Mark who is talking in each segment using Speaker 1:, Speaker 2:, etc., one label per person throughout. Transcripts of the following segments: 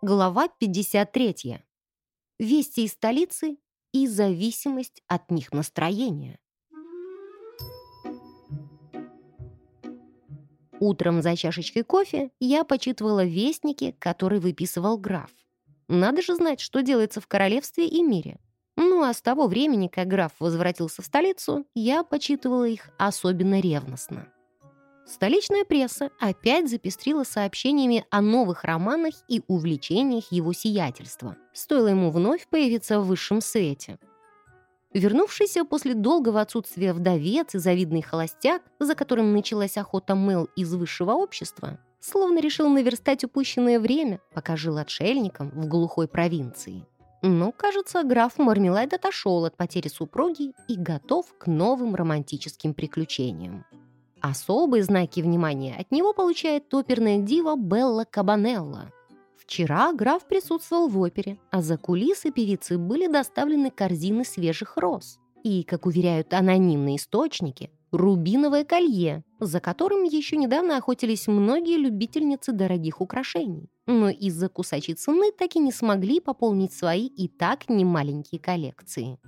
Speaker 1: Глава 53. Вести из столицы и зависимость от них настроения. Утром за чашечкой кофе я почитывала вестники, которые выписывал граф. Надо же знать, что делается в королевстве и мире. Ну а с того времени, как граф возвратился в столицу, я почитывала их особенно ревностно. Столичная пресса опять запестрила сообщениями о новых романах и увлечениях его сиятельства. Стоило ему вновь появиться в высшем свете. Вернувшийся после долгого отсутствия вдовец и завидный холостяк, за которым началась охота Мэл из высшего общества, словно решил наверстать упущенное время, пока жил отшельником в глухой провинции. Но, кажется, граф Мармелайд отошел от потери супруги и готов к новым романтическим приключениям. Особые знаки внимания от него получает оперная дива Белла Кабанелла. Вчера граф присутствовал в опере, а за кулисы певицы были доставлены корзины свежих роз. И, как уверяют анонимные источники, рубиновое колье, за которым еще недавно охотились многие любительницы дорогих украшений. Но из-за кусачей цены так и не смогли пополнить свои и так немаленькие коллекции.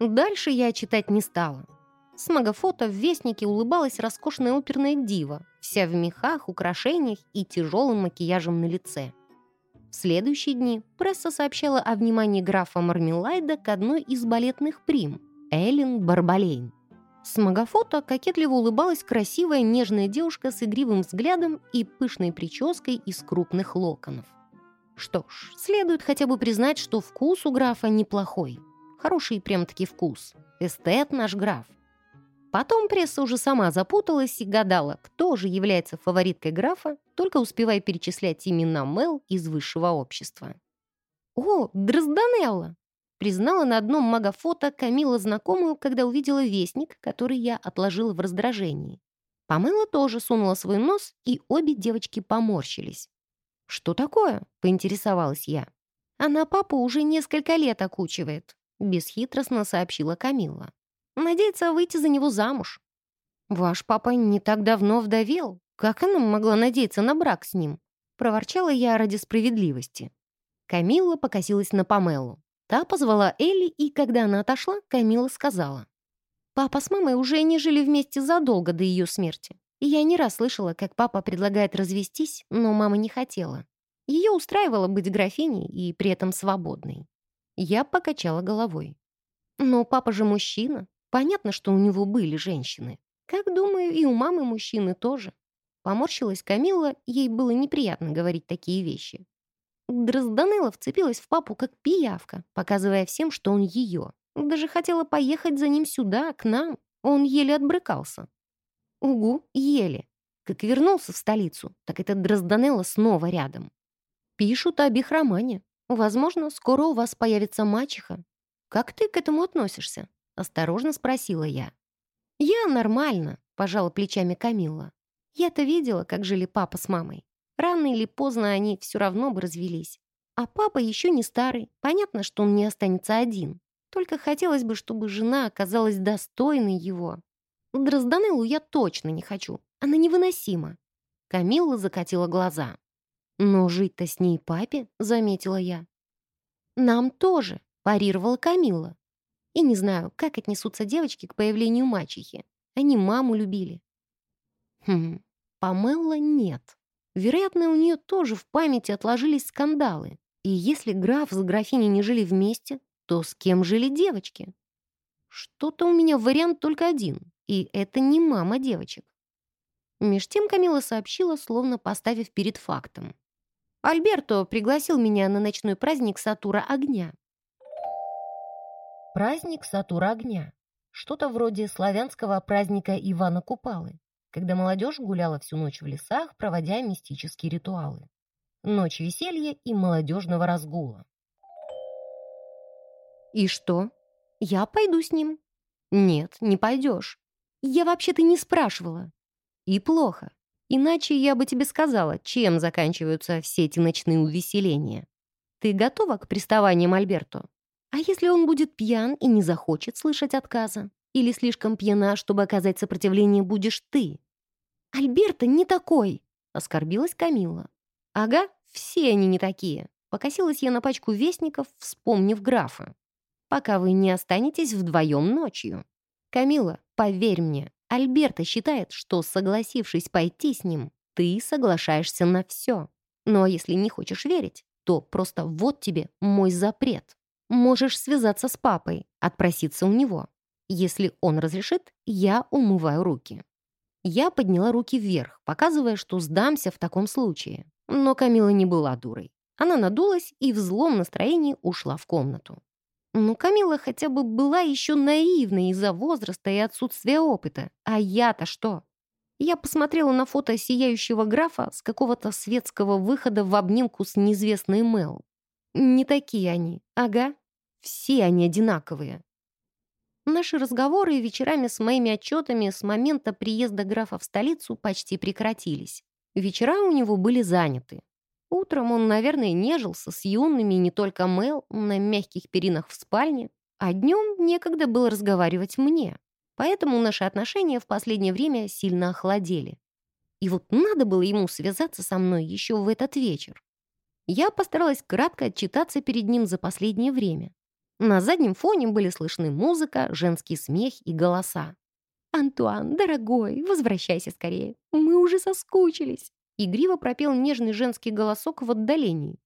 Speaker 1: Дальше я читать не стала. С магофото в Вестнике улыбалась роскошная оперная дива, вся в мехах, украшениях и тяжелым макияжем на лице. В следующие дни пресса сообщала о внимании графа Мармелайда к одной из балетных прим – Эллен Барбалейн. С магофото кокетливо улыбалась красивая нежная девушка с игривым взглядом и пышной прической из крупных локонов. Что ж, следует хотя бы признать, что вкус у графа неплохой. Хороший прям-таки вкус. Эстет наш граф. Потом пресса уже сама запуталась и гадала, кто же является фавориткой графа, только успевая перечислять имена Мел из высшего общества. «О, Дрозданелла!» Признала на одном магофото Камила знакомую, когда увидела вестник, который я отложила в раздражении. Памела тоже сунула свой нос, и обе девочки поморщились. «Что такое?» — поинтересовалась я. «Она папу уже несколько лет окучивает», — бесхитростно сообщила Камила. Надеется выйти за него замуж. «Ваш папа не так давно вдовел. Как она могла надеяться на брак с ним?» Проворчала я ради справедливости. Камилла покосилась на Памелу. Та позвала Элли, и когда она отошла, Камила сказала. «Папа с мамой уже не жили вместе задолго до ее смерти. И я не раз слышала, как папа предлагает развестись, но мама не хотела. Ее устраивало быть графиней и при этом свободной. Я покачала головой. «Но папа же мужчина. Понятно, что у него были женщины. Как, думаю, и у мамы мужчины тоже. Поморщилась Камилла, ей было неприятно говорить такие вещи. Дрозданелла вцепилась в папу как пиявка, показывая всем, что он ее. Даже хотела поехать за ним сюда, к нам. Он еле отбрыкался. Угу, еле. Как вернулся в столицу, так этот Дрозданелла снова рядом. Пишут об их романе. Возможно, скоро у вас появится мачеха. Как ты к этому относишься? Осторожно спросила я. «Я нормально», — пожала плечами Камилла. «Я-то видела, как жили папа с мамой. Рано или поздно они все равно бы развелись. А папа еще не старый. Понятно, что он не останется один. Только хотелось бы, чтобы жена оказалась достойной его. Дрозданеллу я точно не хочу. Она невыносима». Камилла закатила глаза. «Но жить-то с ней папе», — заметила я. «Нам тоже», — парировала Камилла. И не знаю, как отнесутся девочки к появлению мачехи. Они маму любили. Хм, Памелла нет. Вероятно, у нее тоже в памяти отложились скандалы. И если граф с графиней не жили вместе, то с кем жили девочки? Что-то у меня вариант только один, и это не мама девочек. Меж тем Камила сообщила, словно поставив перед фактом. Альберто пригласил меня на ночной праздник Сатура огня. Праздник Сатура огня. Что-то вроде славянского праздника Ивана Купалы, когда молодежь гуляла всю ночь в лесах, проводя мистические ритуалы. Ночь веселья и молодежного разгула. «И что? Я пойду с ним?» «Нет, не пойдешь. Я вообще-то не спрашивала». «И плохо. Иначе я бы тебе сказала, чем заканчиваются все эти ночные увеселения. Ты готова к приставаниям Альберту?» А если он будет пьян и не захочет слышать отказа? Или слишком пьяна, чтобы оказать сопротивление, будешь ты? Альберта не такой, оскорбилась Камила. Ага, Все они не такие. Покосилась я на пачку вестников, вспомнив графа. Пока вы не останетесь вдвоем ночью. Камила, поверь мне, Альберта считает, что, согласившись пойти с ним, ты соглашаешься на все. А если не хочешь верить, то просто вот тебе мой запрет. Можешь связаться с папой, отпроситься у него. Если он разрешит, я умываю руки. Я подняла руки вверх, показывая, что сдамся в таком случае. Но Камила не была дурой. Она надулась и в злом настроении ушла в комнату. Ну, Камила хотя бы была еще наивной из-за возраста и отсутствия опыта. А я-то что? Я посмотрела на фото сияющего графа с какого-то светского выхода в обнимку с неизвестной Мел. Не такие они. Ага. Все они одинаковые. Наши разговоры вечерами с моими отчетами с момента приезда графа в столицу почти прекратились. Вечера у него были заняты. Утром он, наверное, нежился с юными не только Мел на мягких перинах в спальне, а днем некогда было разговаривать мне. Поэтому наши отношения в последнее время сильно охладели. И вот надо было ему связаться со мной еще в этот вечер. Я постаралась кратко отчитаться перед ним за последнее время. На заднем фоне были слышны музыка, женский смех и голоса. «Антуан, дорогой, возвращайся скорее. Мы уже соскучились». Игриво пропел нежный женский голосок в отдалении.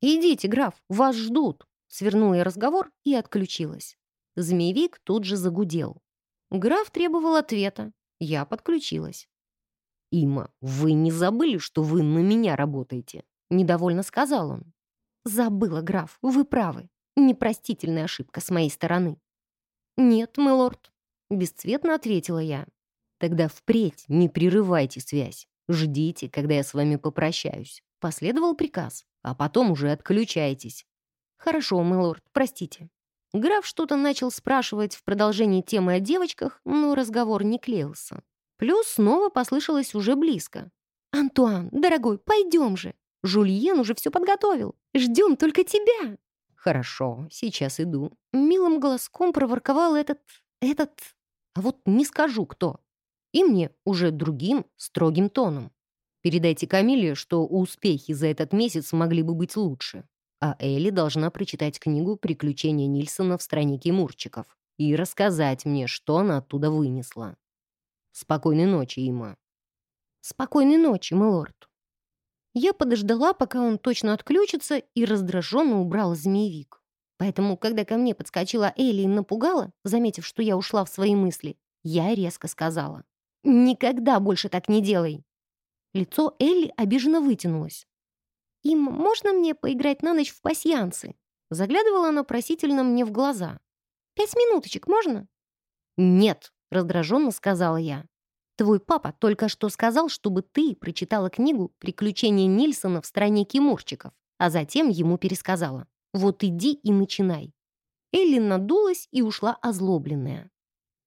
Speaker 1: «Идите, граф, вас ждут!» Свернула я разговор и отключилась. Змеевик тут же загудел. Граф требовал ответа. Я подключилась. «Има, вы не забыли, что вы на меня работаете?» Недовольно сказал он. «Забыла, граф, вы правы. Непростительная ошибка с моей стороны». «Нет, милорд», — бесцветно ответила я. «Тогда впредь не прерывайте связь. «Ждите, когда я с вами попрощаюсь». Последовал приказ, а потом уже отключайтесь. «Хорошо, милорд, простите». Граф что-то начал спрашивать в продолжении темы о девочках, но разговор не клеился. Плюс снова послышалось уже близко. «Антуан, дорогой, пойдем же! Жульен уже все подготовил. Ждем только тебя!» «Хорошо, сейчас иду». Милым голоском проворковал этот... этот... А вот не скажу, кто. И мне уже другим, строгим тоном. Передайте Камиле, что успехи за этот месяц могли бы быть лучше. А Элли должна прочитать книгу «Приключения Нильсона в стране кимурчиков» и рассказать мне, что она оттуда вынесла. Спокойной ночи, Има. Спокойной ночи, милорд. Я подождала, пока он точно отключится, и раздраженно убрала змеевик. Поэтому, когда ко мне подскочила Элли и напугала, заметив, что я ушла в свои мысли, я резко сказала. «Никогда больше так не делай!» Лицо Элли обиженно вытянулось. «Им можно мне поиграть на ночь в пасьянцы?» Заглядывала она просительно мне в глаза. «Пять минуточек можно?» «Нет», — раздраженно сказала я. «Твой папа только что сказал, чтобы ты прочитала книгу «Приключения Нильсона в стране кимурчиков», а затем ему пересказала. Вот иди и начинай». Элли надулась и ушла озлобленная.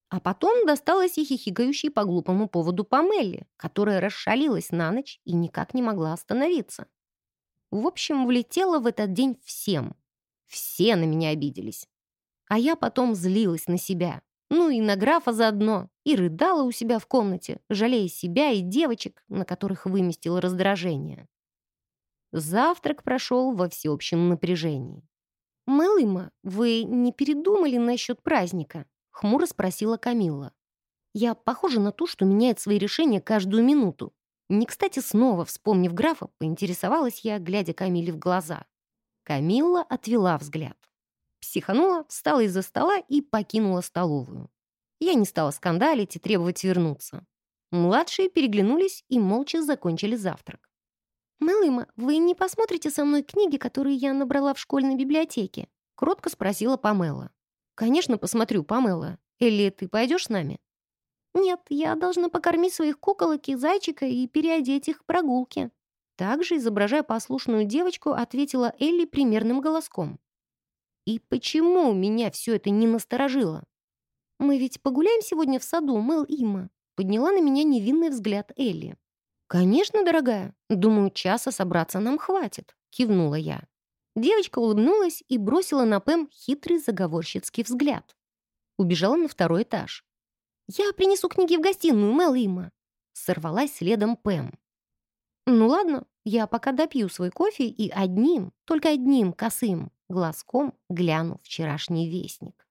Speaker 1: А потом досталось и хихикающей по глупому поводу Памелли, которая расшалилась на ночь и никак не могла остановиться. В общем, влетела в этот день всем. Все на меня обиделись. А я потом злилась на себя. Ну и на графа заодно. И рыдала у себя в комнате, жалея себя и девочек, на которых выместила раздражение. Завтрак прошел во всеобщем напряжении. «Мэлыма, вы не передумали насчет праздника?» — хмуро спросила Камилла. «Я похожа на ту, что меняет свои решения каждую минуту. Не кстати, снова, вспомнив графа, поинтересовалась я, глядя Камиле в глаза. Камилла отвела взгляд. Психанула, встала из-за стола и покинула столовую. Я не стала скандалить и требовать вернуться. Младшие переглянулись и молча закончили завтрак. «Мэлыма, вы не посмотрите со мной книги, которые я набрала в школьной библиотеке?» — кротко спросила Памела. «Конечно, посмотрю, Памела. Элли, ты пойдешь с нами?» «Нет, я должна покормить своих куколок и зайчика и переодеть их в прогулке». Также, изображая послушную девочку, ответила Элли примерным голоском. «И почему меня все это не насторожило?» «Мы ведь погуляем сегодня в саду, Мэл Има», подняла на меня невинный взгляд Элли. «Конечно, дорогая. Думаю, часа собраться нам хватит», кивнула я. Девочка улыбнулась и бросила на Пэм хитрый заговорщицкий взгляд. Убежала на второй этаж. «Я принесу книги в гостиную, Мэл Има!» Сорвалась следом Пэм. «Ну ладно, Я пока допью свой кофе и одним, только одним косым глазком гляну вчерашний вестник.